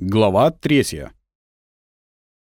Глава третья.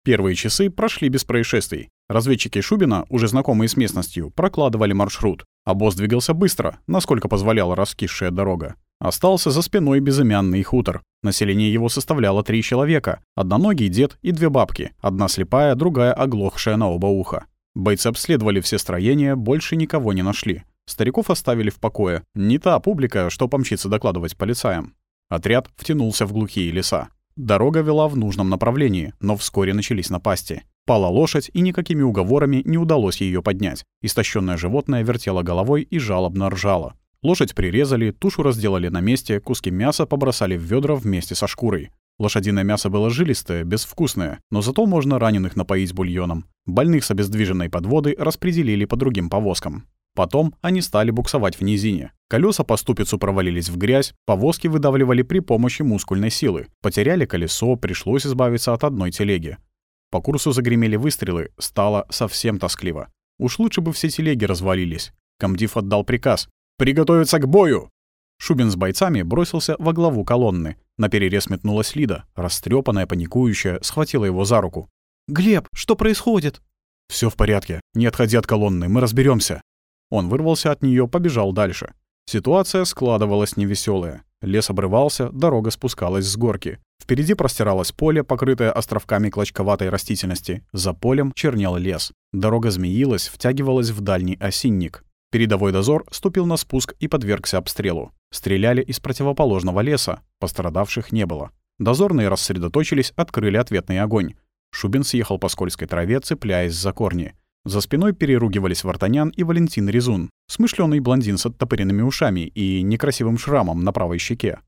Первые часы прошли без происшествий. Разведчики Шубина, уже знакомые с местностью, прокладывали маршрут. А босс двигался быстро, насколько позволяла раскисшая дорога. Остался за спиной безымянный хутор. Население его составляло три человека. Одноногий дед и две бабки. Одна слепая, другая оглохшая на оба уха. Бойцы обследовали все строения, больше никого не нашли. Стариков оставили в покое. Не та публика, что помчится докладывать полицаям. Отряд втянулся в глухие леса. Дорога вела в нужном направлении, но вскоре начались напасти. Пала лошадь, и никакими уговорами не удалось ее поднять. Истощенное животное вертело головой и жалобно ржало. Лошадь прирезали, тушу разделали на месте, куски мяса побросали в ведра вместе со шкурой. Лошадиное мясо было жилистое, безвкусное, но зато можно раненых напоить бульоном. Больных с обездвиженной подводы распределили по другим повозкам. Потом они стали буксовать в низине. Колеса по ступицу провалились в грязь, повозки выдавливали при помощи мускульной силы. Потеряли колесо, пришлось избавиться от одной телеги. По курсу загремели выстрелы, стало совсем тоскливо. Уж лучше бы все телеги развалились. Комдив отдал приказ «Приготовиться к бою!» Шубин с бойцами бросился во главу колонны. На перерез метнулась Лида, растрепанная, паникующая, схватила его за руку. «Глеб, что происходит?» Все в порядке. Не отходи от колонны, мы разберемся. Он вырвался от нее, побежал дальше. Ситуация складывалась невеселая. Лес обрывался, дорога спускалась с горки. Впереди простиралось поле, покрытое островками клочковатой растительности. За полем чернел лес. Дорога змеилась, втягивалась в дальний осинник. Передовой дозор ступил на спуск и подвергся обстрелу. Стреляли из противоположного леса. Пострадавших не было. Дозорные рассредоточились, открыли ответный огонь. Шубин съехал по скользкой траве, цепляясь за корни. За спиной переругивались Вартанян и Валентин Резун, смышленый блондин с оттопыренными ушами и некрасивым шрамом на правой щеке.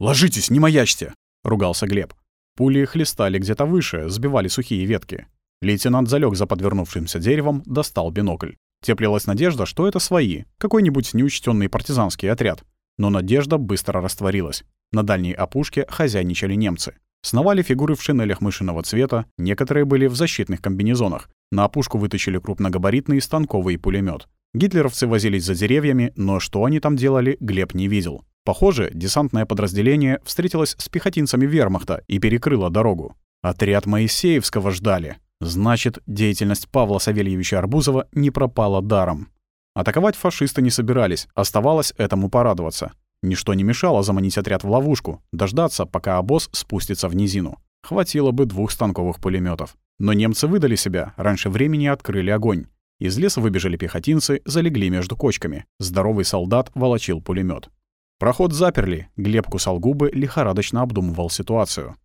«Ложитесь, не маячьте!» — ругался Глеб. Пули хлестали где-то выше, сбивали сухие ветки. Лейтенант залег за подвернувшимся деревом, достал бинокль. Теплилась надежда, что это свои, какой-нибудь неучтенный партизанский отряд. Но надежда быстро растворилась. На дальней опушке хозяйничали немцы. Сновали фигуры в шинелях мышиного цвета, некоторые были в защитных комбинезонах. На опушку вытащили крупногабаритный станковый пулемет. Гитлеровцы возились за деревьями, но что они там делали, Глеб не видел. Похоже, десантное подразделение встретилось с пехотинцами вермахта и перекрыло дорогу. Отряд Моисеевского ждали. Значит, деятельность Павла Савельевича Арбузова не пропала даром. Атаковать фашисты не собирались, оставалось этому порадоваться. Ничто не мешало заманить отряд в ловушку, дождаться, пока обоз спустится в низину. Хватило бы двух станковых пулеметов. Но немцы выдали себя, раньше времени открыли огонь. Из леса выбежали пехотинцы, залегли между кочками. Здоровый солдат волочил пулемет. Проход заперли, Глеб кусал губы, лихорадочно обдумывал ситуацию.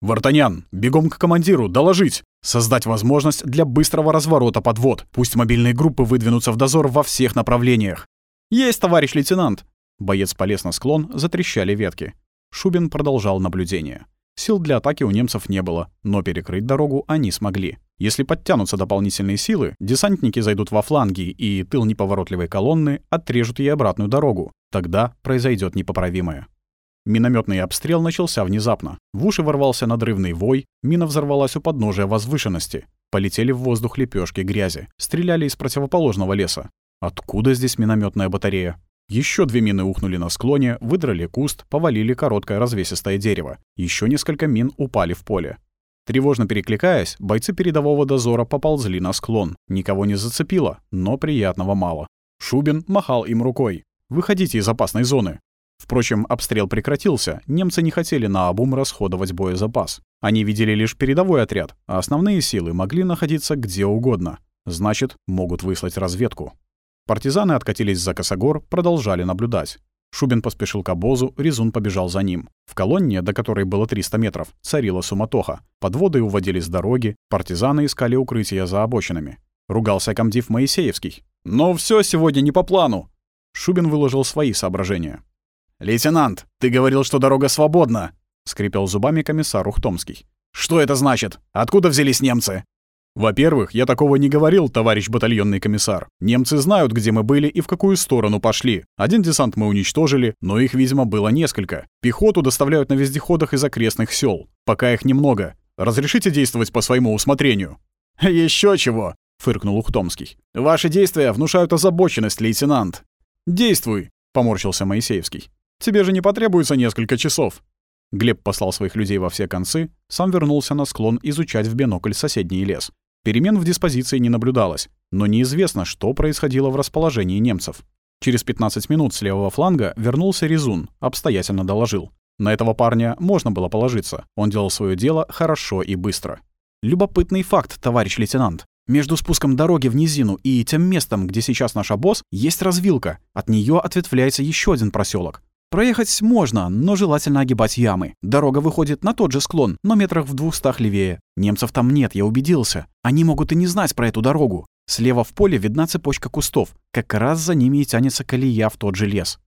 «Вартанян, бегом к командиру, доложить! Создать возможность для быстрого разворота подвод. Пусть мобильные группы выдвинутся в дозор во всех направлениях». «Есть, товарищ лейтенант!» Боец полез на склон, затрещали ветки. Шубин продолжал наблюдение. Сил для атаки у немцев не было, но перекрыть дорогу они смогли. Если подтянутся дополнительные силы, десантники зайдут во фланги, и тыл неповоротливой колонны отрежут ей обратную дорогу. Тогда произойдет непоправимое. Минометный обстрел начался внезапно. В уши ворвался надрывный вой, мина взорвалась у подножия возвышенности. Полетели в воздух лепешки грязи. Стреляли из противоположного леса. Откуда здесь минометная батарея? Еще две мины ухнули на склоне, выдрали куст, повалили короткое развесистое дерево. Еще несколько мин упали в поле. Тревожно перекликаясь, бойцы передового дозора поползли на склон. Никого не зацепило, но приятного мало. Шубин махал им рукой. «Выходите из опасной зоны». Впрочем, обстрел прекратился, немцы не хотели на обум расходовать боезапас. Они видели лишь передовой отряд, а основные силы могли находиться где угодно. Значит, могут выслать разведку. Партизаны откатились за косогор, продолжали наблюдать. Шубин поспешил к обозу, Резун побежал за ним. В колонне, до которой было 300 метров, царила суматоха. Подводы уводили с дороги, партизаны искали укрытия за обочинами. Ругался комдив Моисеевский. «Но все сегодня не по плану!» Шубин выложил свои соображения. «Лейтенант, ты говорил, что дорога свободна!» — скрипел зубами комиссар Ухтомский. «Что это значит? Откуда взялись немцы?» «Во-первых, я такого не говорил, товарищ батальонный комиссар. Немцы знают, где мы были и в какую сторону пошли. Один десант мы уничтожили, но их, видимо, было несколько. Пехоту доставляют на вездеходах из окрестных сел. Пока их немного. Разрешите действовать по своему усмотрению?» Еще чего!» — фыркнул Ухтомский. «Ваши действия внушают озабоченность, лейтенант». «Действуй!» — поморщился Моисеевский. «Тебе же не потребуется несколько часов». Глеб послал своих людей во все концы, сам вернулся на склон изучать в бинокль соседний лес. Перемен в диспозиции не наблюдалось, но неизвестно, что происходило в расположении немцев. Через 15 минут с левого фланга вернулся Резун, обстоятельно доложил. На этого парня можно было положиться. Он делал свое дело хорошо и быстро. Любопытный факт, товарищ лейтенант. Между спуском дороги в низину и тем местом, где сейчас наш обоз, есть развилка. От нее ответвляется еще один проселок. Проехать можно, но желательно огибать ямы. Дорога выходит на тот же склон, но метрах в двухстах левее. Немцев там нет, я убедился. Они могут и не знать про эту дорогу. Слева в поле видна цепочка кустов. Как раз за ними и тянется колея в тот же лес.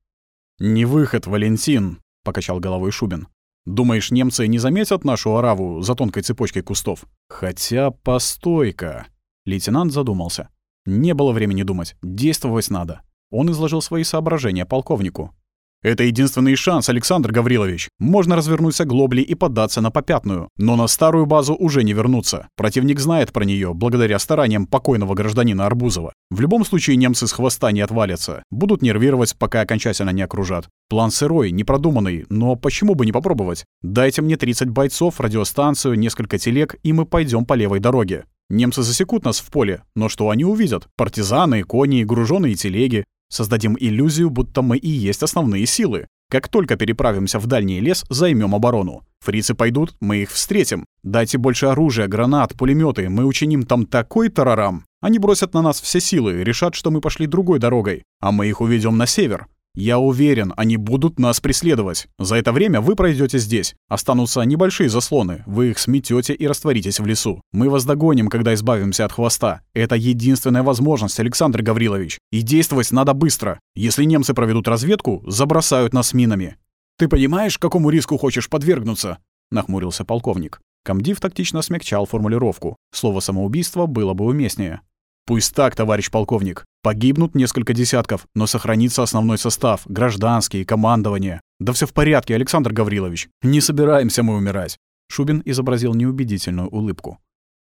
«Не выход, Валентин», — покачал головой Шубин. «Думаешь, немцы не заметят нашу ораву за тонкой цепочкой кустов? Хотя, постой-ка». Лейтенант задумался. Не было времени думать, действовать надо. Он изложил свои соображения полковнику. Это единственный шанс, Александр Гаврилович. Можно развернуться глобли и поддаться на попятную. Но на старую базу уже не вернуться. Противник знает про нее благодаря стараниям покойного гражданина Арбузова. В любом случае немцы с хвоста не отвалятся. Будут нервировать, пока окончательно не окружат. План сырой, непродуманный, но почему бы не попробовать? Дайте мне 30 бойцов, радиостанцию, несколько телег, и мы пойдем по левой дороге. Немцы засекут нас в поле, но что они увидят? Партизаны, кони, груженные телеги. Создадим иллюзию, будто мы и есть основные силы. Как только переправимся в дальний лес, займем оборону. Фрицы пойдут, мы их встретим. Дайте больше оружия, гранат, пулеметы, мы учиним там такой тарарам. Они бросят на нас все силы, решат, что мы пошли другой дорогой, а мы их уведем на север. Я уверен, они будут нас преследовать. За это время вы пройдете здесь. Останутся небольшие заслоны. Вы их сметете и растворитесь в лесу. Мы вас догоним, когда избавимся от хвоста. Это единственная возможность, Александр Гаврилович. И действовать надо быстро. Если немцы проведут разведку, забросают нас минами. Ты понимаешь, какому риску хочешь подвергнуться? Нахмурился полковник. Комдив тактично смягчал формулировку. Слово «самоубийство» было бы уместнее. Пусть так, товарищ полковник. Погибнут несколько десятков, но сохранится основной состав, гражданский, командование. Да все в порядке, Александр Гаврилович. Не собираемся мы умирать. Шубин изобразил неубедительную улыбку.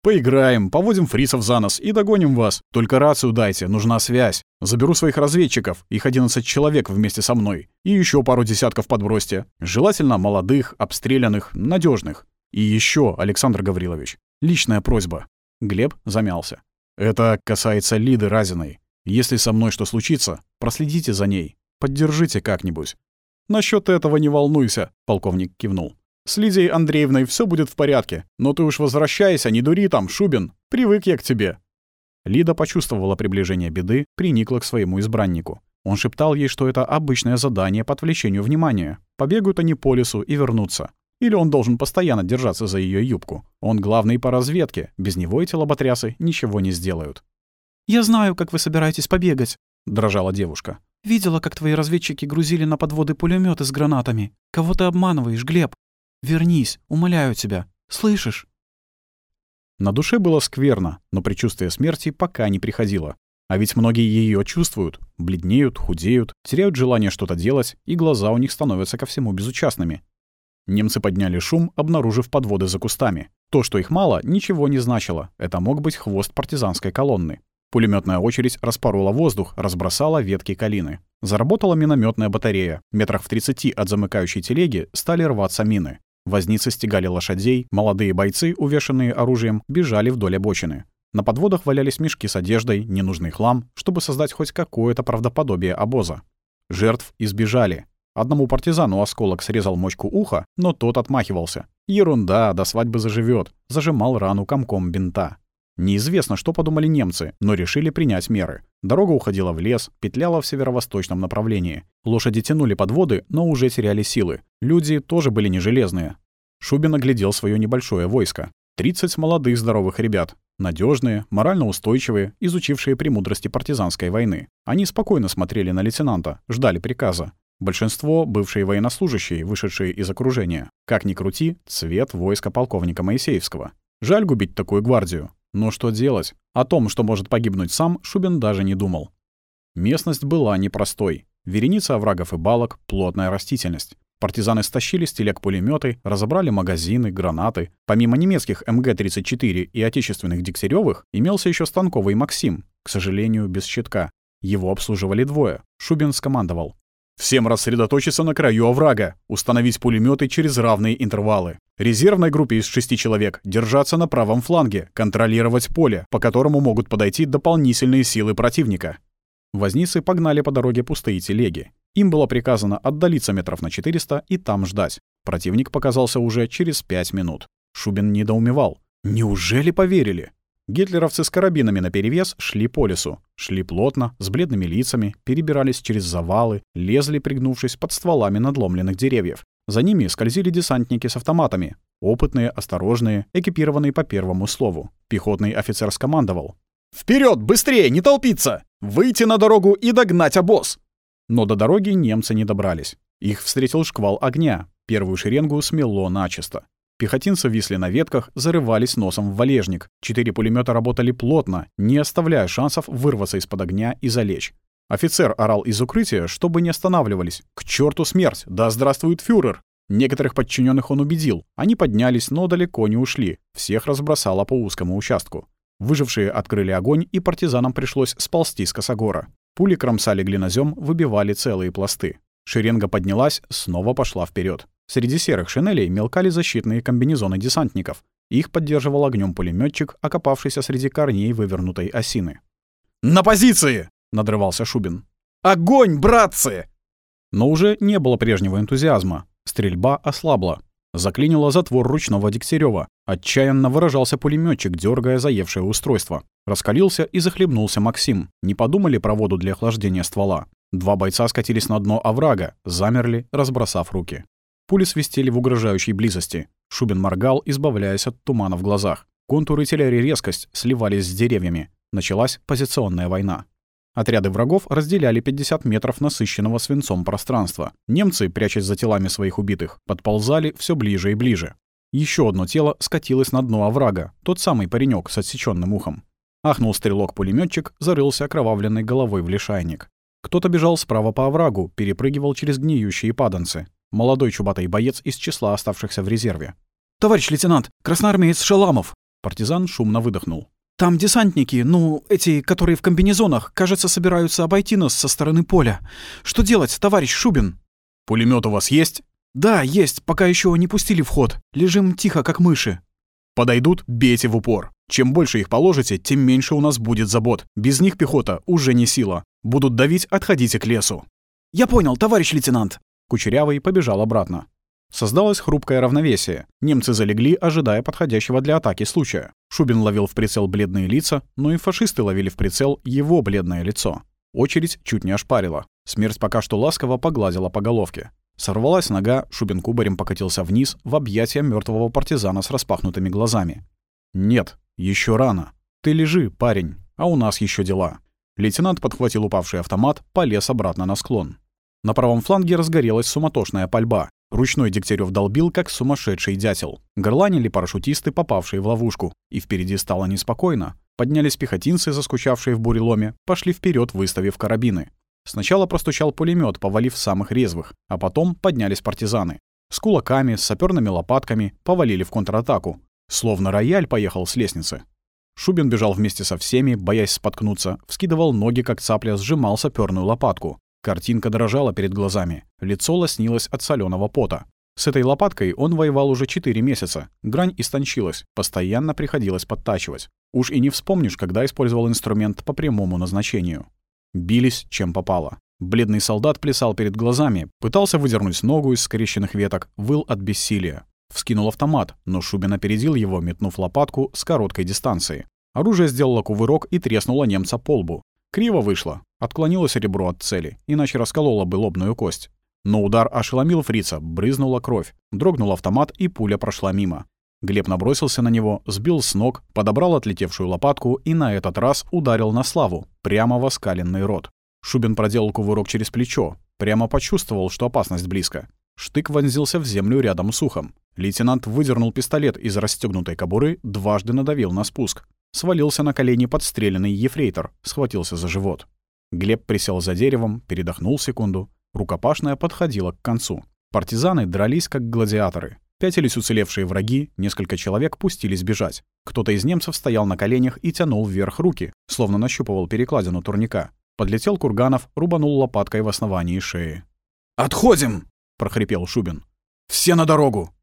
«Поиграем, поводим фрисов за нос и догоним вас. Только рацию дайте, нужна связь. Заберу своих разведчиков, их 11 человек вместе со мной. И еще пару десятков подбросьте. Желательно молодых, обстрелянных, надежных. И еще, Александр Гаврилович, личная просьба». Глеб замялся. Это касается Лиды Разиной. Если со мной что случится, проследите за ней. Поддержите как-нибудь. Насчет этого не волнуйся, полковник кивнул. С Лидией Андреевной все будет в порядке. Но ты уж возвращайся, не дури там, Шубин. Привык я к тебе. Лида почувствовала приближение беды, приникла к своему избраннику. Он шептал ей, что это обычное задание по отвлечению внимания. Побегают они по лесу и вернутся. Или он должен постоянно держаться за ее юбку? Он главный по разведке. Без него эти лоботрясы ничего не сделают. «Я знаю, как вы собираетесь побегать», — дрожала девушка. «Видела, как твои разведчики грузили на подводы пулеметы с гранатами. Кого ты обманываешь, Глеб? Вернись, умоляю тебя. Слышишь?» На душе было скверно, но предчувствие смерти пока не приходило. А ведь многие ее чувствуют, бледнеют, худеют, теряют желание что-то делать, и глаза у них становятся ко всему безучастными. Немцы подняли шум, обнаружив подводы за кустами. То, что их мало, ничего не значило. Это мог быть хвост партизанской колонны. Пулеметная очередь распорола воздух, разбросала ветки калины. Заработала минометная батарея. Метрах в 30 от замыкающей телеги стали рваться мины. Возницы стегали лошадей, молодые бойцы, увешанные оружием, бежали вдоль обочины. На подводах валялись мешки с одеждой, ненужный хлам, чтобы создать хоть какое-то правдоподобие обоза. Жертв избежали. Одному партизану осколок срезал мочку уха, но тот отмахивался. Ерунда, до свадьбы заживет. Зажимал рану комком бинта. Неизвестно, что подумали немцы, но решили принять меры. Дорога уходила в лес, петляла в северо-восточном направлении. Лошади тянули подводы, но уже теряли силы. Люди тоже были не железные. Шубин оглядел свое небольшое войско. 30 молодых здоровых ребят. надежные, морально устойчивые, изучившие премудрости партизанской войны. Они спокойно смотрели на лейтенанта, ждали приказа. Большинство — бывшие военнослужащие, вышедшие из окружения. Как ни крути, цвет войска полковника Моисеевского. Жаль губить такую гвардию. Но что делать? О том, что может погибнуть сам, Шубин даже не думал. Местность была непростой. Вереница оврагов и балок, плотная растительность. Партизаны стащили с телег пулеметы, разобрали магазины, гранаты. Помимо немецких МГ-34 и отечественных Дегтярёвых, имелся еще станковый «Максим», к сожалению, без щитка. Его обслуживали двое. Шубин скомандовал. Всем рассредоточиться на краю оврага, установить пулеметы через равные интервалы. Резервной группе из шести человек держаться на правом фланге, контролировать поле, по которому могут подойти дополнительные силы противника. Возницы погнали по дороге пустые телеги. Им было приказано отдалиться метров на 400 и там ждать. Противник показался уже через пять минут. Шубин недоумевал. Неужели поверили? Гитлеровцы с карабинами наперевес шли по лесу. Шли плотно, с бледными лицами, перебирались через завалы, лезли, пригнувшись под стволами надломленных деревьев. За ними скользили десантники с автоматами. Опытные, осторожные, экипированные по первому слову. Пехотный офицер скомандовал. «Вперед, быстрее, не толпиться! Выйти на дорогу и догнать обоз!» Но до дороги немцы не добрались. Их встретил шквал огня. Первую шеренгу смело начисто. Пехотинцы висли на ветках, зарывались носом в валежник. Четыре пулемета работали плотно, не оставляя шансов вырваться из-под огня и залечь. Офицер орал из укрытия, чтобы не останавливались. «К черту смерть! Да здравствует фюрер!» Некоторых подчиненных он убедил. Они поднялись, но далеко не ушли. Всех разбросало по узкому участку. Выжившие открыли огонь, и партизанам пришлось сползти с косогора. Пули кромсали глинозем, выбивали целые пласты. Шеренга поднялась, снова пошла вперед. Среди серых шинелей мелкали защитные комбинезоны десантников. Их поддерживал огнем пулеметчик, окопавшийся среди корней вывернутой осины. «На позиции!» — надрывался Шубин. «Огонь, братцы!» Но уже не было прежнего энтузиазма. Стрельба ослабла. Заклинило затвор ручного Дегтярева. Отчаянно выражался пулеметчик, дергая заевшее устройство. Раскалился и захлебнулся Максим. Не подумали про воду для охлаждения ствола. Два бойца скатились на дно оврага, замерли, разбросав руки. Пули свистели в угрожающей близости. Шубин моргал, избавляясь от тумана в глазах. Контуры теряли резкость, сливались с деревьями. Началась позиционная война. Отряды врагов разделяли 50 метров насыщенного свинцом пространства. Немцы, прячась за телами своих убитых, подползали все ближе и ближе. Еще одно тело скатилось на дно оврага, тот самый паренек с отсеченным ухом. Ахнул стрелок пулеметчик зарылся окровавленной головой в лишайник. Кто-то бежал справа по оврагу, перепрыгивал через гниющие паданцы. Молодой чубатый боец из числа оставшихся в резерве. «Товарищ лейтенант, красноармеец Шаламов!» Партизан шумно выдохнул. «Там десантники, ну, эти, которые в комбинезонах, кажется, собираются обойти нас со стороны поля. Что делать, товарищ Шубин?» «Пулемет у вас есть?» «Да, есть, пока еще не пустили в ход. Лежим тихо, как мыши». «Подойдут, бейте в упор. Чем больше их положите, тем меньше у нас будет забот. Без них пехота уже не сила. Будут давить, отходите к лесу». «Я понял, товарищ лейтенант». Кучерявый побежал обратно. Создалось хрупкое равновесие. Немцы залегли, ожидая подходящего для атаки случая. Шубин ловил в прицел бледные лица, но и фашисты ловили в прицел его бледное лицо. Очередь чуть не ошпарила. Смерть пока что ласково погладила по головке. Сорвалась нога, Шубин кубарем покатился вниз в объятия мертвого партизана с распахнутыми глазами. «Нет, еще рано. Ты лежи, парень, а у нас еще дела». Лейтенант подхватил упавший автомат, полез обратно на склон. На правом фланге разгорелась суматошная пальба. Ручной Дегтярев долбил, как сумасшедший дятел. Горланили парашютисты, попавшие в ловушку. И впереди стало неспокойно. Поднялись пехотинцы, заскучавшие в буреломе, пошли вперед, выставив карабины. Сначала простучал пулемет, повалив самых резвых, а потом поднялись партизаны. С кулаками, с саперными лопатками повалили в контратаку. Словно рояль поехал с лестницы. Шубин бежал вместе со всеми, боясь споткнуться, вскидывал ноги, как цапля, сжимал саперную лопатку. Картинка дрожала перед глазами, лицо лоснилось от соленого пота. С этой лопаткой он воевал уже 4 месяца. Грань истончилась, постоянно приходилось подтачивать. Уж и не вспомнишь, когда использовал инструмент по прямому назначению. Бились, чем попало. Бледный солдат плясал перед глазами, пытался выдернуть ногу из скрещенных веток, выл от бессилия. Вскинул автомат, но Шубин опередил его, метнув лопатку с короткой дистанции. Оружие сделало кувырок и треснуло немца по лбу. Криво вышло. Отклонилось ребро от цели, иначе раскололо бы лобную кость. Но удар ошеломил фрица, брызнула кровь. Дрогнул автомат, и пуля прошла мимо. Глеб набросился на него, сбил с ног, подобрал отлетевшую лопатку и на этот раз ударил на славу, прямо в оскаленный рот. Шубин проделал кувырок через плечо, прямо почувствовал, что опасность близко. Штык вонзился в землю рядом с ухом. Лейтенант выдернул пистолет из расстегнутой кобуры, дважды надавил на спуск. Свалился на колени подстреленный ефрейтор, схватился за живот. Глеб присел за деревом, передохнул секунду. Рукопашная подходила к концу. Партизаны дрались как гладиаторы. Пятились уцелевшие враги, несколько человек пустились бежать. Кто-то из немцев стоял на коленях и тянул вверх руки, словно нащупывал перекладину турника. Подлетел Курганов, рубанул лопаткой в основании шеи. «Отходим!» — прохрипел Шубин. «Все на дорогу!»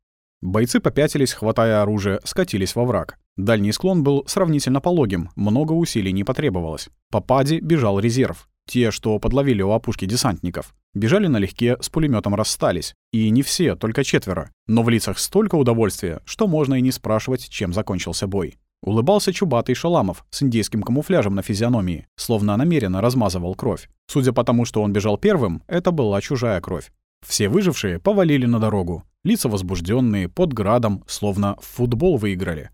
Бойцы попятились, хватая оружие, скатились во враг. Дальний склон был сравнительно пологим, много усилий не потребовалось. По паде бежал резерв. Те, что подловили у опушки десантников. Бежали налегке, с пулеметом расстались. И не все, только четверо. Но в лицах столько удовольствия, что можно и не спрашивать, чем закончился бой. Улыбался чубатый Шаламов с индейским камуфляжем на физиономии, словно намеренно размазывал кровь. Судя по тому, что он бежал первым, это была чужая кровь. Все выжившие повалили на дорогу. Лица возбужденные, под градом, словно в футбол выиграли.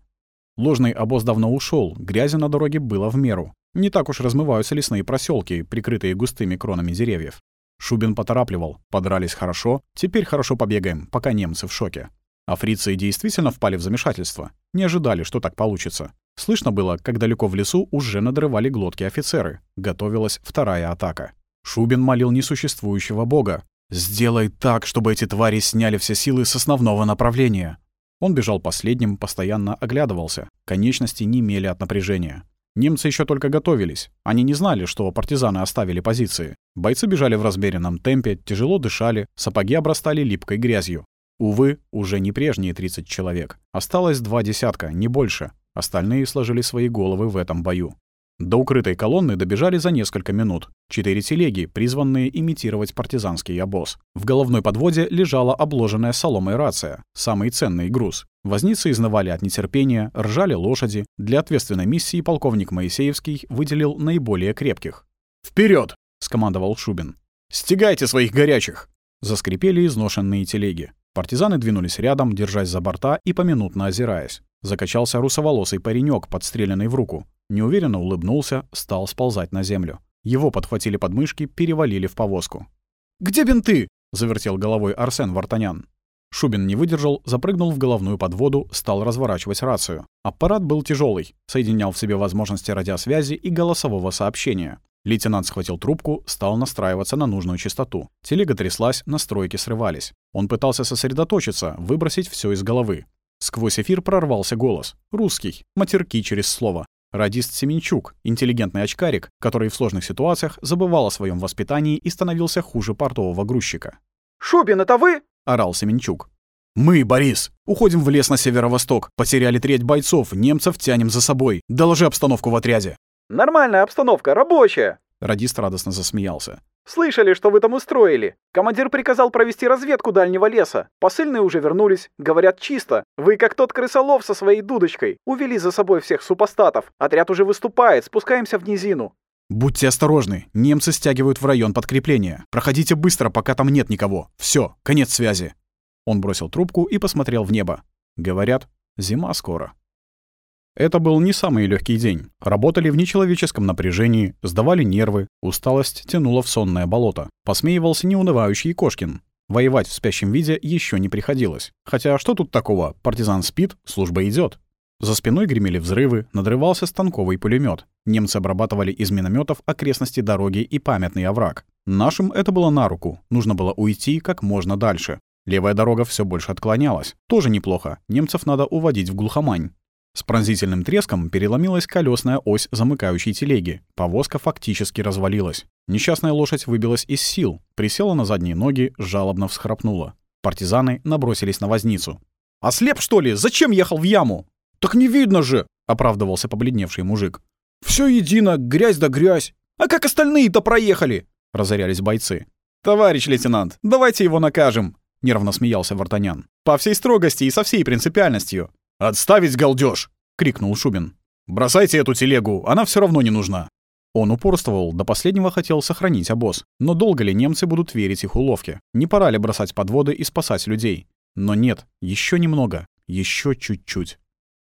Ложный обоз давно ушел, грязи на дороге было в меру. Не так уж размываются лесные проселки, прикрытые густыми кронами деревьев. Шубин поторапливал. Подрались хорошо, теперь хорошо побегаем, пока немцы в шоке. А фрицы действительно впали в замешательство. Не ожидали, что так получится. Слышно было, как далеко в лесу уже надрывали глотки офицеры. Готовилась вторая атака. Шубин молил несуществующего бога. «Сделай так, чтобы эти твари сняли все силы с основного направления». Он бежал последним, постоянно оглядывался. Конечности не имели от напряжения. Немцы еще только готовились. Они не знали, что партизаны оставили позиции. Бойцы бежали в размеренном темпе, тяжело дышали, сапоги обрастали липкой грязью. Увы, уже не прежние 30 человек. Осталось два десятка, не больше. Остальные сложили свои головы в этом бою. До укрытой колонны добежали за несколько минут. Четыре телеги, призванные имитировать партизанский обоз. В головной подводе лежала обложенная соломой рация, самый ценный груз. Возницы изнывали от нетерпения, ржали лошади. Для ответственной миссии полковник Моисеевский выделил наиболее крепких. Вперед! скомандовал Шубин. «Стегайте своих горячих!» Заскрипели изношенные телеги. Партизаны двинулись рядом, держась за борта и поминутно озираясь. Закачался русоволосый паренек, подстреленный в руку. Неуверенно улыбнулся, стал сползать на землю. Его подхватили подмышки, перевалили в повозку. «Где бинты?» — завертел головой Арсен Вартанян. Шубин не выдержал, запрыгнул в головную подводу, стал разворачивать рацию. Аппарат был тяжелый, соединял в себе возможности радиосвязи и голосового сообщения. Лейтенант схватил трубку, стал настраиваться на нужную частоту. Телега тряслась, настройки срывались. Он пытался сосредоточиться, выбросить все из головы. Сквозь эфир прорвался голос. Русский. Матерки через слово. Радист Семенчук, интеллигентный очкарик, который в сложных ситуациях забывал о своем воспитании и становился хуже портового грузчика. «Шубин, это вы?» — орал Семенчук. «Мы, Борис, уходим в лес на северо-восток. Потеряли треть бойцов, немцев тянем за собой. Доложи обстановку в отряде». «Нормальная обстановка, рабочая!» Радист радостно засмеялся. «Слышали, что вы там устроили? Командир приказал провести разведку дальнего леса. Посыльные уже вернулись. Говорят, чисто. Вы, как тот крысолов со своей дудочкой, увели за собой всех супостатов. Отряд уже выступает, спускаемся в низину». «Будьте осторожны. Немцы стягивают в район подкрепления. Проходите быстро, пока там нет никого. Все, конец связи». Он бросил трубку и посмотрел в небо. Говорят, зима скоро. Это был не самый легкий день. Работали в нечеловеческом напряжении, сдавали нервы, усталость тянула в сонное болото. Посмеивался неунывающий Кошкин. Воевать в спящем виде еще не приходилось. Хотя что тут такого? Партизан спит, служба идет. За спиной гремели взрывы, надрывался станковый пулемет. Немцы обрабатывали из минометов окрестности дороги и памятный овраг. Нашим это было на руку. Нужно было уйти как можно дальше. Левая дорога все больше отклонялась. Тоже неплохо. Немцев надо уводить в глухомань. С пронзительным треском переломилась колесная ось замыкающей телеги. Повозка фактически развалилась. Несчастная лошадь выбилась из сил, присела на задние ноги, жалобно всхрапнула. Партизаны набросились на возницу. «Ослеп, что ли? Зачем ехал в яму?» «Так не видно же!» — оправдывался побледневший мужик. Все едино, грязь да грязь. А как остальные-то проехали?» — разорялись бойцы. «Товарищ лейтенант, давайте его накажем!» — нервно смеялся Вартанян. «По всей строгости и со всей принципиальностью. «Отставить галдёж!» — крикнул Шубин. «Бросайте эту телегу, она все равно не нужна». Он упорствовал, до последнего хотел сохранить обоз. Но долго ли немцы будут верить их уловке? Не пора ли бросать подводы и спасать людей? Но нет, еще немного, еще чуть-чуть.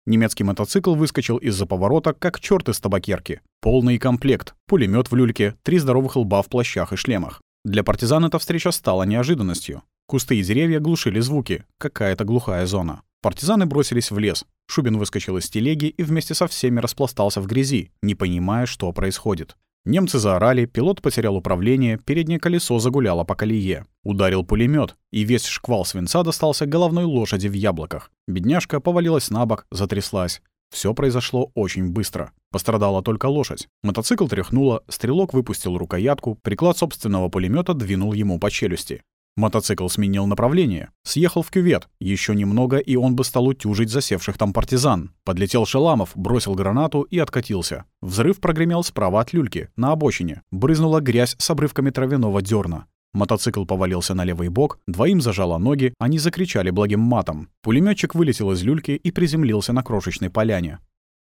Немецкий мотоцикл выскочил из-за поворота, как черт из табакерки. Полный комплект, пулемет в люльке, три здоровых лба в плащах и шлемах. Для партизан эта встреча стала неожиданностью. Кусты и деревья глушили звуки, какая-то глухая зона. Партизаны бросились в лес. Шубин выскочил из телеги и вместе со всеми распластался в грязи, не понимая, что происходит. Немцы заорали, пилот потерял управление, переднее колесо загуляло по колее. Ударил пулемет, и весь шквал свинца достался головной лошади в яблоках. Бедняжка повалилась на бок, затряслась. Все произошло очень быстро. Пострадала только лошадь. Мотоцикл тряхнуло, стрелок выпустил рукоятку, приклад собственного пулемета двинул ему по челюсти. Мотоцикл сменил направление, съехал в кювет. Еще немного, и он бы стал утюжить засевших там партизан. Подлетел Шеламов, бросил гранату и откатился. Взрыв прогремел справа от люльки, на обочине. Брызнула грязь с обрывками травяного дерна. Мотоцикл повалился на левый бок, двоим зажало ноги, они закричали благим матом. Пулеметчик вылетел из люльки и приземлился на крошечной поляне.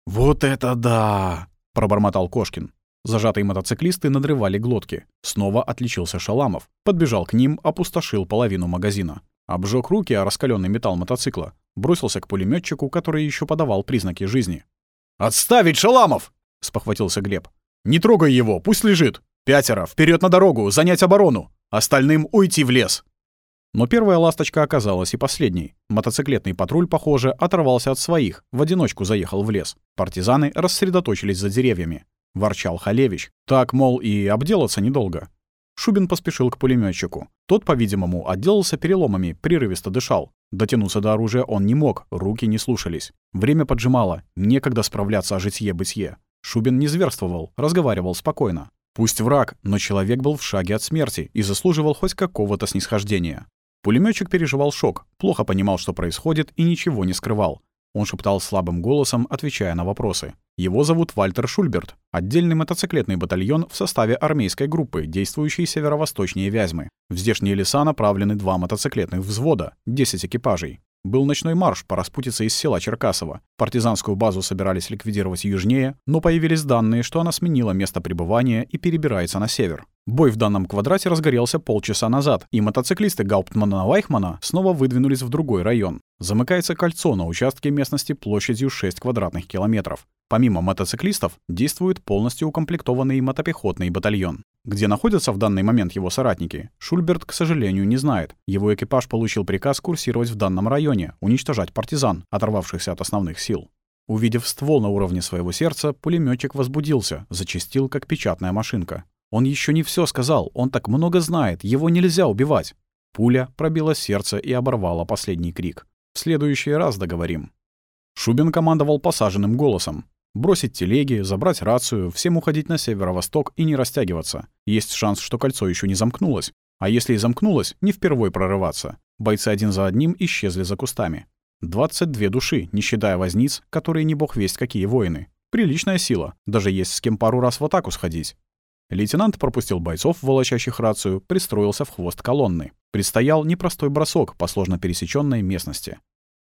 «Вот это да!» — пробормотал Кошкин. Зажатые мотоциклисты надрывали глотки. Снова отличился Шаламов. Подбежал к ним, опустошил половину магазина. Обжег руки о раскаленный металл мотоцикла. Бросился к пулеметчику, который еще подавал признаки жизни. «Отставить, Шаламов!» — спохватился Глеб. «Не трогай его, пусть лежит. Пятеро, вперед на дорогу, занять оборону. Остальным уйти в лес». Но первая ласточка оказалась и последней. Мотоциклетный патруль, похоже, оторвался от своих, в одиночку заехал в лес. Партизаны рассредоточились за деревьями. — ворчал Халевич. «Так, мол, и обделаться недолго». Шубин поспешил к пулеметчику. Тот, по-видимому, отделался переломами, прерывисто дышал. Дотянуться до оружия он не мог, руки не слушались. Время поджимало, некогда справляться о житье-бытие. Шубин не зверствовал, разговаривал спокойно. Пусть враг, но человек был в шаге от смерти и заслуживал хоть какого-то снисхождения. Пулеметчик переживал шок, плохо понимал, что происходит, и ничего не скрывал. Он шептал слабым голосом, отвечая на вопросы. Его зовут Вальтер Шульберт, отдельный мотоциклетный батальон в составе армейской группы, действующей северо-восточнее Вязьмы. В здешние леса направлены два мотоциклетных взвода, 10 экипажей. Был ночной марш по распутице из села Черкасово. Партизанскую базу собирались ликвидировать южнее, но появились данные, что она сменила место пребывания и перебирается на север. Бой в данном квадрате разгорелся полчаса назад, и мотоциклисты Гауптмана Вайхмана снова выдвинулись в другой район. Замыкается кольцо на участке местности площадью 6 квадратных километров. Помимо мотоциклистов, действует полностью укомплектованный мотопехотный батальон. Где находятся в данный момент его соратники, Шульберт, к сожалению, не знает. Его экипаж получил приказ курсировать в данном районе, уничтожать партизан, оторвавшихся от основных сил. Увидев ствол на уровне своего сердца, пулеметчик возбудился, зачастил, как печатная машинка. Он еще не все сказал, он так много знает, его нельзя убивать. Пуля пробила сердце и оборвала последний крик. В следующий раз договорим. Шубин командовал посаженным голосом. Бросить телеги, забрать рацию, всем уходить на северо-восток и не растягиваться. Есть шанс, что кольцо еще не замкнулось. А если и замкнулось, не впервой прорываться. Бойцы один за одним исчезли за кустами. 22 души, не считая возниц, которые не бог весть какие воины. Приличная сила, даже есть с кем пару раз в атаку сходить. Лейтенант пропустил бойцов, волочащих рацию, пристроился в хвост колонны. Предстоял непростой бросок по сложно пересеченной местности.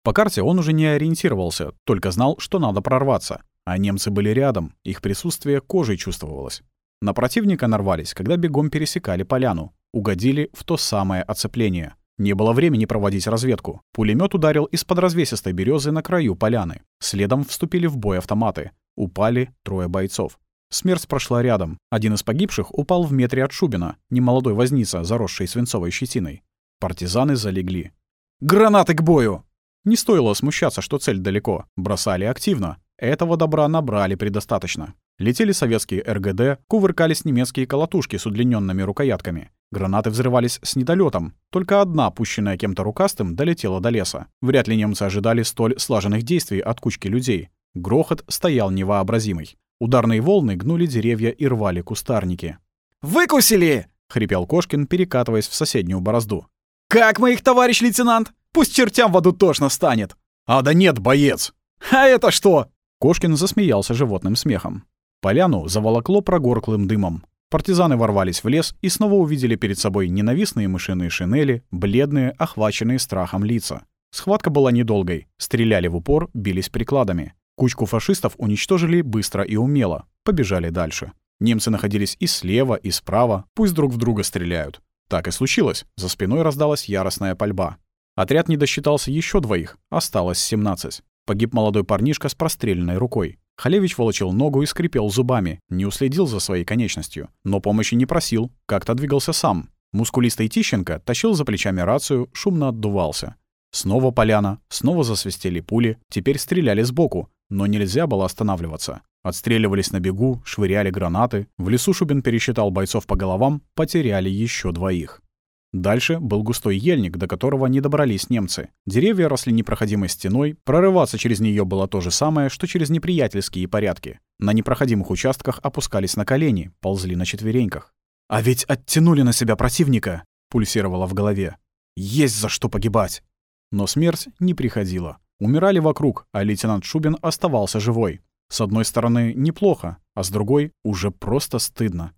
По карте он уже не ориентировался, только знал, что надо прорваться. А немцы были рядом, их присутствие кожей чувствовалось. На противника нарвались, когда бегом пересекали поляну. Угодили в то самое оцепление. Не было времени проводить разведку. Пулемет ударил из-под развесистой березы на краю поляны. Следом вступили в бой автоматы. Упали трое бойцов. Смерть прошла рядом. Один из погибших упал в метре от Шубина, немолодой возница, заросший свинцовой щетиной. Партизаны залегли. «Гранаты к бою!» Не стоило смущаться, что цель далеко. Бросали активно. Этого добра набрали предостаточно. Летели советские РГД, кувыркались немецкие колотушки с удлиненными рукоятками. Гранаты взрывались с недолетом. Только одна, пущенная кем-то рукастым, долетела до леса. Вряд ли немцы ожидали столь слаженных действий от кучки людей. Грохот стоял невообразимый. Ударные волны гнули деревья и рвали кустарники. «Выкусили!» — хрипел Кошкин, перекатываясь в соседнюю борозду. «Как мы их, товарищ лейтенант? Пусть чертям в аду тошно станет!» «А да нет, боец!» «А это что?» Кошкин засмеялся животным смехом. Поляну заволокло прогорклым дымом. Партизаны ворвались в лес и снова увидели перед собой ненавистные мышиные шинели, бледные, охваченные страхом лица. Схватка была недолгой. Стреляли в упор, бились прикладами. Кучку фашистов уничтожили быстро и умело. Побежали дальше. Немцы находились и слева, и справа. Пусть друг в друга стреляют. Так и случилось. За спиной раздалась яростная пальба. Отряд не досчитался еще двоих. Осталось 17. Погиб молодой парнишка с простреленной рукой. Халевич волочил ногу и скрипел зубами, не уследил за своей конечностью. Но помощи не просил, как-то двигался сам. Мускулистый Тищенко тащил за плечами рацию, шумно отдувался. Снова поляна, снова засвистели пули, теперь стреляли сбоку, но нельзя было останавливаться. Отстреливались на бегу, швыряли гранаты. В лесу Шубин пересчитал бойцов по головам, потеряли еще двоих. Дальше был густой ельник, до которого не добрались немцы. Деревья росли непроходимой стеной, прорываться через нее было то же самое, что через неприятельские порядки. На непроходимых участках опускались на колени, ползли на четвереньках. «А ведь оттянули на себя противника!» пульсировало в голове. «Есть за что погибать!» Но смерть не приходила. Умирали вокруг, а лейтенант Шубин оставался живой. С одной стороны, неплохо, а с другой — уже просто стыдно.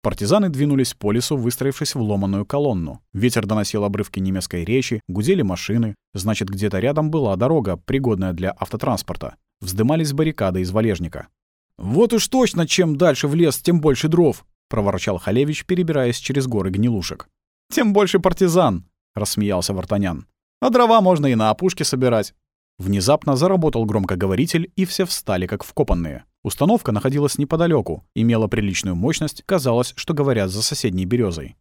Партизаны двинулись по лесу, выстроившись в ломаную колонну. Ветер доносил обрывки немецкой речи, гудели машины, значит, где-то рядом была дорога, пригодная для автотранспорта. Вздымались баррикады из валежника. «Вот уж точно, чем дальше в лес, тем больше дров!» — проворчал Халевич, перебираясь через горы гнилушек. «Тем больше партизан!» — рассмеялся Вартанян. «А дрова можно и на опушке собирать». Внезапно заработал громкоговоритель, и все встали как вкопанные. Установка находилась неподалеку, имела приличную мощность, казалось, что говорят за соседней березой.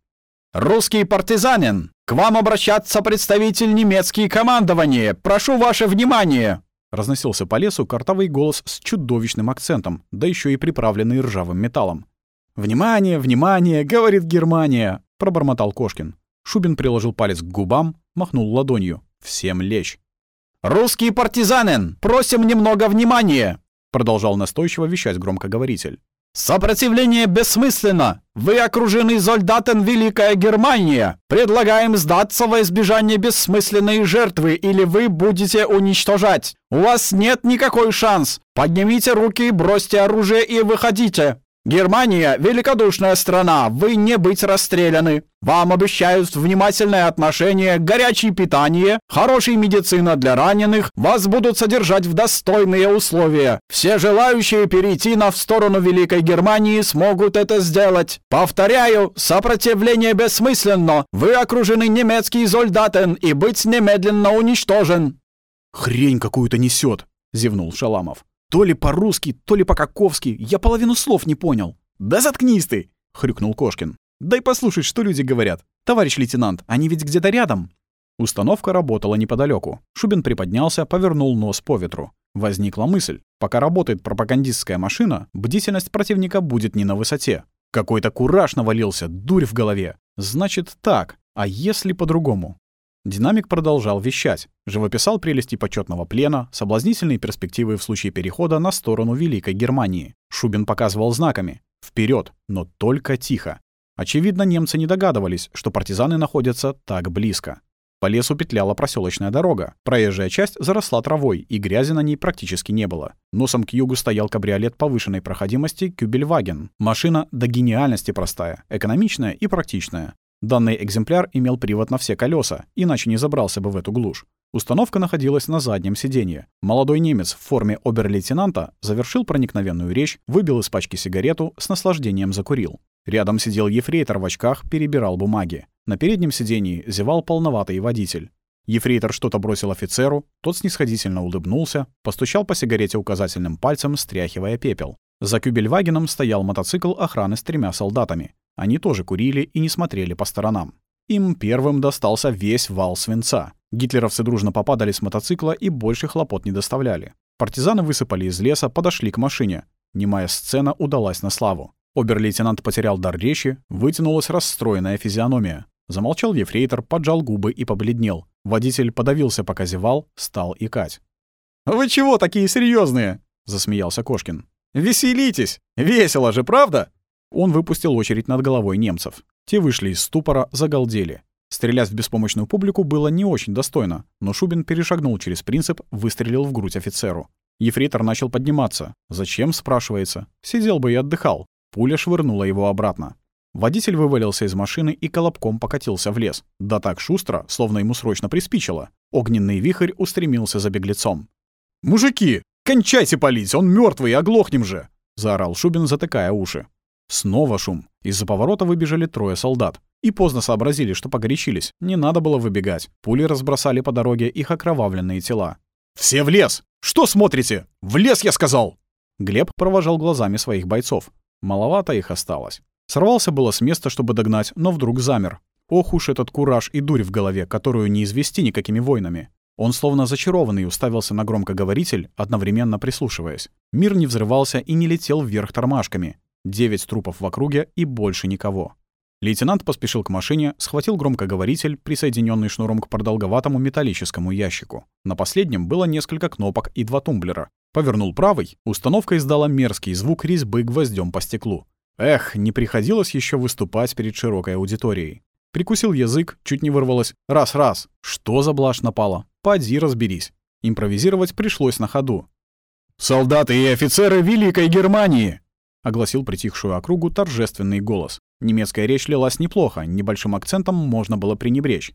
«Русский партизанин! К вам обращаться представитель немецкий командование! Прошу ваше внимание!» Разносился по лесу картовый голос с чудовищным акцентом, да еще и приправленный ржавым металлом. «Внимание, внимание!» — говорит Германия! — пробормотал Кошкин. Шубин приложил палец к губам, махнул ладонью. «Всем лечь!» «Русский партизанин! Просим немного внимания!» Продолжал настойчиво вещать громкоговоритель. «Сопротивление бессмысленно! Вы окружены солдатом Великая Германия! Предлагаем сдаться во избежание бессмысленной жертвы, или вы будете уничтожать! У вас нет никакой шанс! Поднимите руки, бросьте оружие и выходите! Германия – великодушная страна, вы не быть расстреляны. Вам обещают внимательное отношение, горячее питание, хорошая медицина для раненых, вас будут содержать в достойные условия. Все желающие перейти на в сторону Великой Германии смогут это сделать. Повторяю, сопротивление бессмысленно. Вы окружены немецкий солдатен и быть немедленно уничтожен. «Хрень какую-то несет, зевнул Шаламов. То ли по-русски, то ли по-каковски. Я половину слов не понял. «Да заткнись ты!» — хрюкнул Кошкин. «Дай послушать, что люди говорят. Товарищ лейтенант, они ведь где-то рядом». Установка работала неподалеку. Шубин приподнялся, повернул нос по ветру. Возникла мысль. Пока работает пропагандистская машина, бдительность противника будет не на высоте. Какой-то кураж навалился, дурь в голове. Значит так, а если по-другому? Динамик продолжал вещать, живописал прелести почетного плена, соблазнительные перспективы в случае перехода на сторону Великой Германии. Шубин показывал знаками «Вперед!», но только тихо. Очевидно, немцы не догадывались, что партизаны находятся так близко. По лесу петляла проселочная дорога. Проезжая часть заросла травой, и грязи на ней практически не было. Носом к югу стоял кабриолет повышенной проходимости Кюбельваген. Машина до гениальности простая, экономичная и практичная. Данный экземпляр имел привод на все колеса, иначе не забрался бы в эту глушь. Установка находилась на заднем сиденье. Молодой немец в форме обер-лейтенанта завершил проникновенную речь, выбил из пачки сигарету, с наслаждением закурил. Рядом сидел ефрейтор в очках, перебирал бумаги. На переднем сиденье зевал полноватый водитель. Ефрейтор что-то бросил офицеру, тот снисходительно улыбнулся, постучал по сигарете указательным пальцем, стряхивая пепел. За Кюбельвагеном стоял мотоцикл охраны с тремя солдатами. Они тоже курили и не смотрели по сторонам. Им первым достался весь вал свинца. Гитлеровцы дружно попадали с мотоцикла и больше хлопот не доставляли. Партизаны высыпали из леса, подошли к машине. Немая сцена удалась на славу. Обер-лейтенант потерял дар речи, вытянулась расстроенная физиономия. Замолчал ефрейтор, поджал губы и побледнел. Водитель подавился, пока зевал, стал икать. «Вы чего такие серьезные? засмеялся Кошкин. «Веселитесь! Весело же, правда?» Он выпустил очередь над головой немцев. Те вышли из ступора, загалдели. Стрелять в беспомощную публику было не очень достойно, но Шубин перешагнул через принцип, выстрелил в грудь офицеру. Ефрейтор начал подниматься. Зачем, спрашивается? Сидел бы и отдыхал. Пуля швырнула его обратно. Водитель вывалился из машины и колобком покатился в лес. Да так шустро, словно ему срочно приспичило. Огненный вихрь устремился за беглецом. «Мужики, кончайте палить, он мертвый, оглохнем же!» — заорал Шубин, затыкая уши. Снова шум. Из-за поворота выбежали трое солдат. И поздно сообразили, что погорячились. Не надо было выбегать. Пули разбросали по дороге их окровавленные тела. «Все в лес! Что смотрите? В лес, я сказал!» Глеб провожал глазами своих бойцов. Маловато их осталось. Сорвался было с места, чтобы догнать, но вдруг замер. Ох уж этот кураж и дурь в голове, которую не извести никакими войнами. Он словно зачарованный уставился на громкоговоритель, одновременно прислушиваясь. Мир не взрывался и не летел вверх тормашками. Девять трупов в округе и больше никого. Лейтенант поспешил к машине, схватил громкоговоритель, присоединенный шнуром к продолговатому металлическому ящику. На последнем было несколько кнопок и два тумблера. Повернул правый, установка издала мерзкий звук резьбы гвоздем по стеклу. Эх, не приходилось еще выступать перед широкой аудиторией. Прикусил язык, чуть не вырвалось. Раз-раз. Что за блажь напала? Поди разберись. Импровизировать пришлось на ходу. «Солдаты и офицеры Великой Германии!» — огласил притихшую округу торжественный голос. Немецкая речь лилась неплохо, небольшим акцентом можно было пренебречь.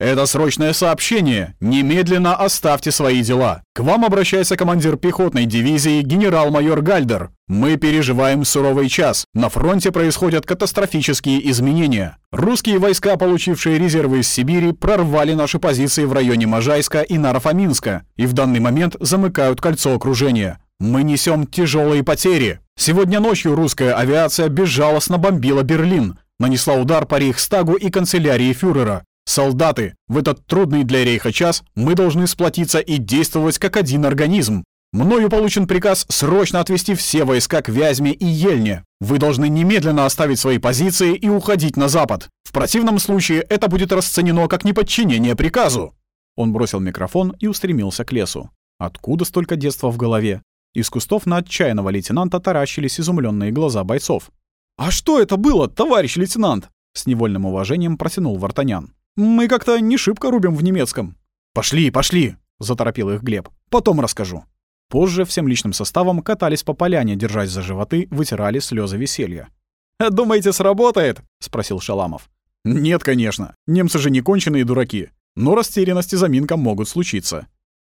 «Это срочное сообщение! Немедленно оставьте свои дела! К вам обращается командир пехотной дивизии генерал-майор Гальдер. Мы переживаем суровый час. На фронте происходят катастрофические изменения. Русские войска, получившие резервы из Сибири, прорвали наши позиции в районе Можайска и Нарафаминска и в данный момент замыкают кольцо окружения. Мы несем тяжелые потери. Сегодня ночью русская авиация безжалостно бомбила Берлин, нанесла удар по Рейхстагу и канцелярии фюрера. Солдаты, в этот трудный для Рейха час мы должны сплотиться и действовать как один организм. Мною получен приказ срочно отвести все войска к Вязьме и Ельне. Вы должны немедленно оставить свои позиции и уходить на запад. В противном случае это будет расценено как неподчинение приказу». Он бросил микрофон и устремился к лесу. Откуда столько детства в голове? Из кустов на отчаянного лейтенанта таращились изумленные глаза бойцов. «А что это было, товарищ лейтенант?» С невольным уважением протянул Вартанян. Мы как-то не шибко рубим в немецком. Пошли, пошли, заторопил их Глеб. Потом расскажу. Позже всем личным составом катались по поляне, держась за животы, вытирали слезы веселья. «Думаете, сработает?» — спросил Шаламов. «Нет, конечно. Немцы же не конченые дураки. Но растерянность и заминка могут случиться».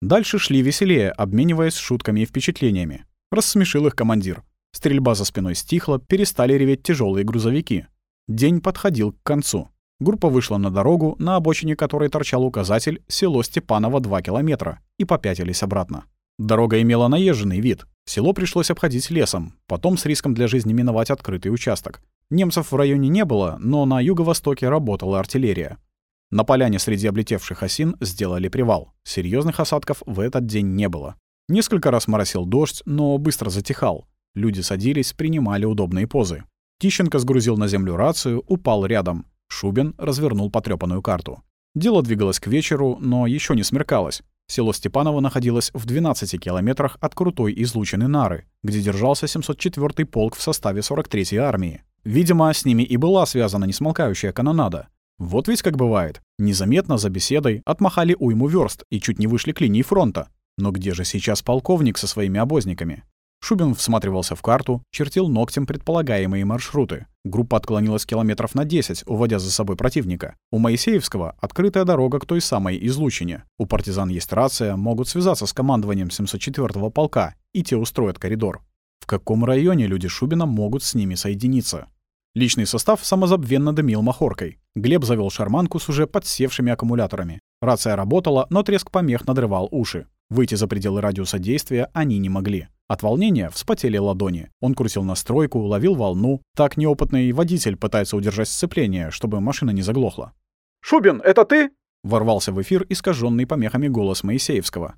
Дальше шли веселее, обмениваясь шутками и впечатлениями. Рассмешил их командир. Стрельба за спиной стихла, перестали реветь тяжелые грузовики. День подходил к концу. Группа вышла на дорогу, на обочине которой торчал указатель «Село Степаново 2 километра» и попятились обратно. Дорога имела наезженный вид. Село пришлось обходить лесом, потом с риском для жизни миновать открытый участок. Немцев в районе не было, но на юго-востоке работала артиллерия. На поляне среди облетевших осин сделали привал. Серьезных осадков в этот день не было. Несколько раз моросил дождь, но быстро затихал. Люди садились, принимали удобные позы. Тищенко сгрузил на землю рацию, упал рядом. Шубин развернул потрёпанную карту. Дело двигалось к вечеру, но еще не смеркалось. Село Степаново находилось в 12 километрах от крутой излучины Нары, где держался 704-й полк в составе 43-й армии. Видимо, с ними и была связана несмолкающая канонада. Вот ведь как бывает. Незаметно за беседой отмахали уйму верст и чуть не вышли к линии фронта. Но где же сейчас полковник со своими обозниками? Шубин всматривался в карту, чертил ногтем предполагаемые маршруты. Группа отклонилась километров на 10, уводя за собой противника. У Моисеевского открытая дорога к той самой излучине. У партизан есть рация, могут связаться с командованием 704-го полка, и те устроят коридор. В каком районе люди Шубина могут с ними соединиться? Личный состав самозабвенно дымил махоркой. Глеб завел шарманку с уже подсевшими аккумуляторами. Рация работала, но треск помех надрывал уши. Выйти за пределы радиуса действия они не могли. От волнения вспотели ладони. Он крутил настройку, ловил волну. Так неопытный водитель пытается удержать сцепление, чтобы машина не заглохла. «Шубин, это ты?» — ворвался в эфир искаженный помехами голос Моисеевского.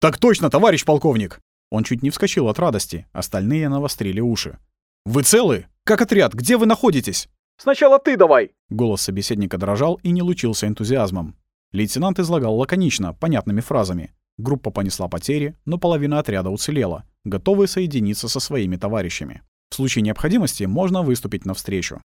«Так точно, товарищ полковник!» Он чуть не вскочил от радости, остальные навострили уши. «Вы целы? Как отряд? Где вы находитесь?» «Сначала ты давай!» Голос собеседника дрожал и не лучился энтузиазмом. Лейтенант излагал лаконично, понятными фразами. Группа понесла потери, но половина отряда уцелела, готовы соединиться со своими товарищами. В случае необходимости можно выступить навстречу.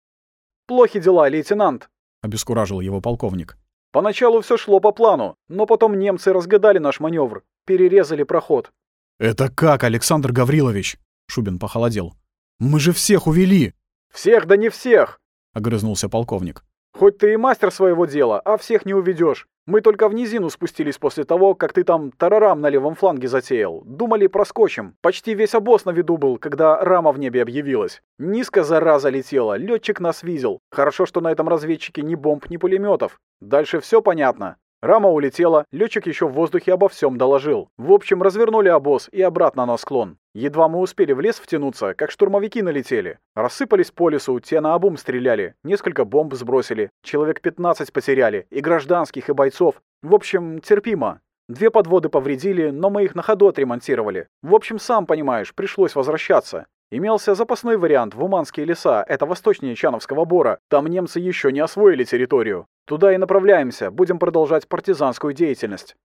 «Плохи дела, лейтенант», — обескуражил его полковник. «Поначалу все шло по плану, но потом немцы разгадали наш маневр, перерезали проход». «Это как, Александр Гаврилович?» — Шубин похолодел. «Мы же всех увели!» «Всех да не всех!» — огрызнулся полковник. «Хоть ты и мастер своего дела, а всех не уведешь. Мы только в низину спустились после того, как ты там тарарам на левом фланге затеял. Думали, проскочим. Почти весь обоз на виду был, когда рама в небе объявилась. Низко зараза летела, летчик нас видел. Хорошо, что на этом разведчике ни бомб, ни пулеметов. Дальше все понятно. Рама улетела, летчик еще в воздухе обо всем доложил. В общем, развернули обоз и обратно на склон. Едва мы успели в лес втянуться, как штурмовики налетели. Рассыпались по лесу, те на обум стреляли, несколько бомб сбросили, человек 15 потеряли, и гражданских, и бойцов. В общем, терпимо. Две подводы повредили, но мы их на ходу отремонтировали. В общем, сам понимаешь, пришлось возвращаться. Имелся запасной вариант в Уманские леса, это восточнее Чановского бора. Там немцы еще не освоили территорию. Туда и направляемся, будем продолжать партизанскую деятельность.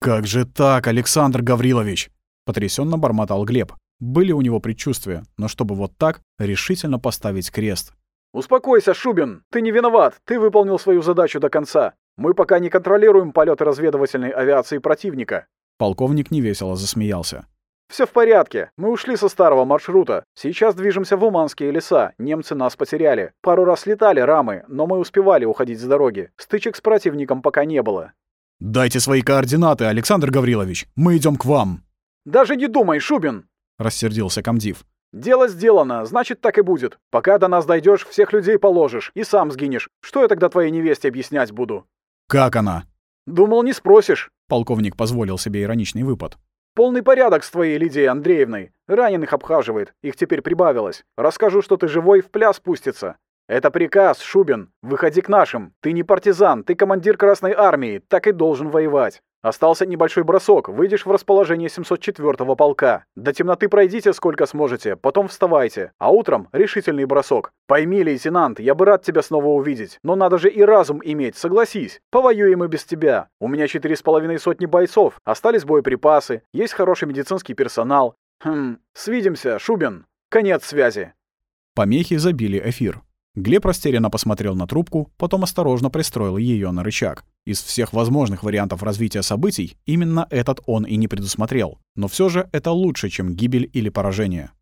«Как же так, Александр Гаврилович?» — потрясенно бормотал Глеб. Были у него предчувствия, но чтобы вот так решительно поставить крест. «Успокойся, Шубин! Ты не виноват! Ты выполнил свою задачу до конца! Мы пока не контролируем полеты разведывательной авиации противника!» Полковник невесело засмеялся. Все в порядке. Мы ушли со старого маршрута. Сейчас движемся в Уманские леса. Немцы нас потеряли. Пару раз летали рамы, но мы успевали уходить с дороги. Стычек с противником пока не было. Дайте свои координаты, Александр Гаврилович. Мы идем к вам. Даже не думай, Шубин, рассердился комдив. Дело сделано, значит так и будет. Пока до нас дойдешь, всех людей положишь и сам сгинешь. Что я тогда твоей невесте объяснять буду? Как она? Думал, не спросишь. Полковник позволил себе ироничный выпад. Полный порядок с твоей Лидией Андреевной. Раненых обхаживает, их теперь прибавилось. Расскажу, что ты живой, в пляс пустится. Это приказ, Шубин. Выходи к нашим. Ты не партизан, ты командир Красной Армии, так и должен воевать. Остался небольшой бросок, выйдешь в расположение 704-го полка. До темноты пройдите сколько сможете, потом вставайте. А утром решительный бросок. Пойми, лейтенант, я бы рад тебя снова увидеть, но надо же и разум иметь, согласись. Повоюем и без тебя. У меня четыре с половиной сотни бойцов, остались боеприпасы, есть хороший медицинский персонал. Хм, свидимся, Шубин. Конец связи. Помехи забили эфир. Глеб растерянно посмотрел на трубку, потом осторожно пристроил ее на рычаг. Из всех возможных вариантов развития событий именно этот он и не предусмотрел. Но все же это лучше, чем гибель или поражение.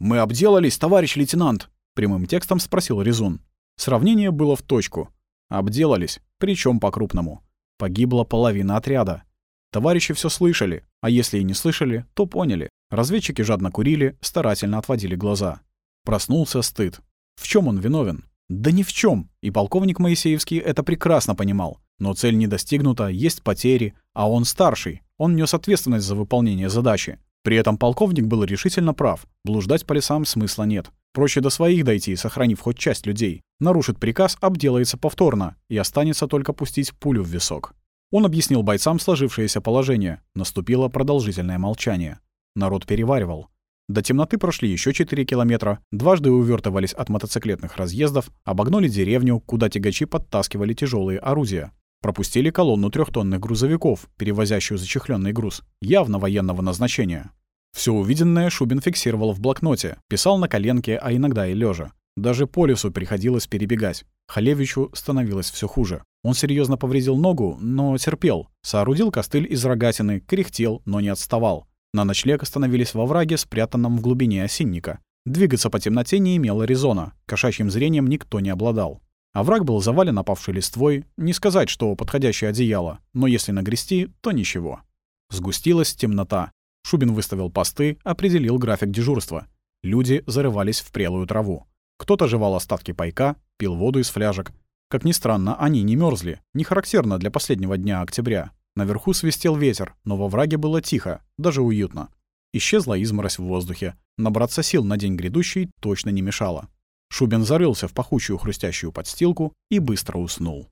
«Мы обделались, товарищ лейтенант!» — прямым текстом спросил Резун. Сравнение было в точку. Обделались, причем по-крупному. Погибла половина отряда. Товарищи все слышали, а если и не слышали, то поняли. Разведчики жадно курили, старательно отводили глаза. Проснулся стыд. В чем он виновен? Да ни в чем. И полковник Моисеевский это прекрасно понимал. Но цель не достигнута, есть потери, а он старший. Он нес ответственность за выполнение задачи. При этом полковник был решительно прав. Блуждать по лесам смысла нет. Проще до своих дойти, сохранив хоть часть людей. Нарушит приказ, обделается повторно, и останется только пустить пулю в висок. Он объяснил бойцам сложившееся положение. Наступило продолжительное молчание. Народ переваривал. До темноты прошли еще 4 километра, дважды увертывались от мотоциклетных разъездов, обогнули деревню, куда тягачи подтаскивали тяжелые орудия. Пропустили колонну трехтонных грузовиков, перевозящую зачехленный груз, явно военного назначения. Все увиденное Шубин фиксировал в блокноте, писал на коленке, а иногда и лежа. Даже по лесу приходилось перебегать. Халевичу становилось все хуже. Он серьезно повредил ногу, но терпел. Соорудил костыль из рогатины, кряхтел, но не отставал. На ночлег остановились во враге, спрятанном в глубине осинника. Двигаться по темноте не имело резона, кошачьим зрением никто не обладал. А был завален опавшей листвой, не сказать, что подходящее одеяло, но если нагрести, то ничего. Сгустилась темнота. Шубин выставил посты, определил график дежурства. Люди зарывались в прелую траву. Кто-то жевал остатки пайка, пил воду из фляжек. Как ни странно, они не мерзли, не характерно для последнего дня октября. Наверху свистел ветер, но во враге было тихо, даже уютно. Исчезла изморозь в воздухе. Набраться сил на день грядущий точно не мешало. Шубин зарылся в пахучую хрустящую подстилку и быстро уснул.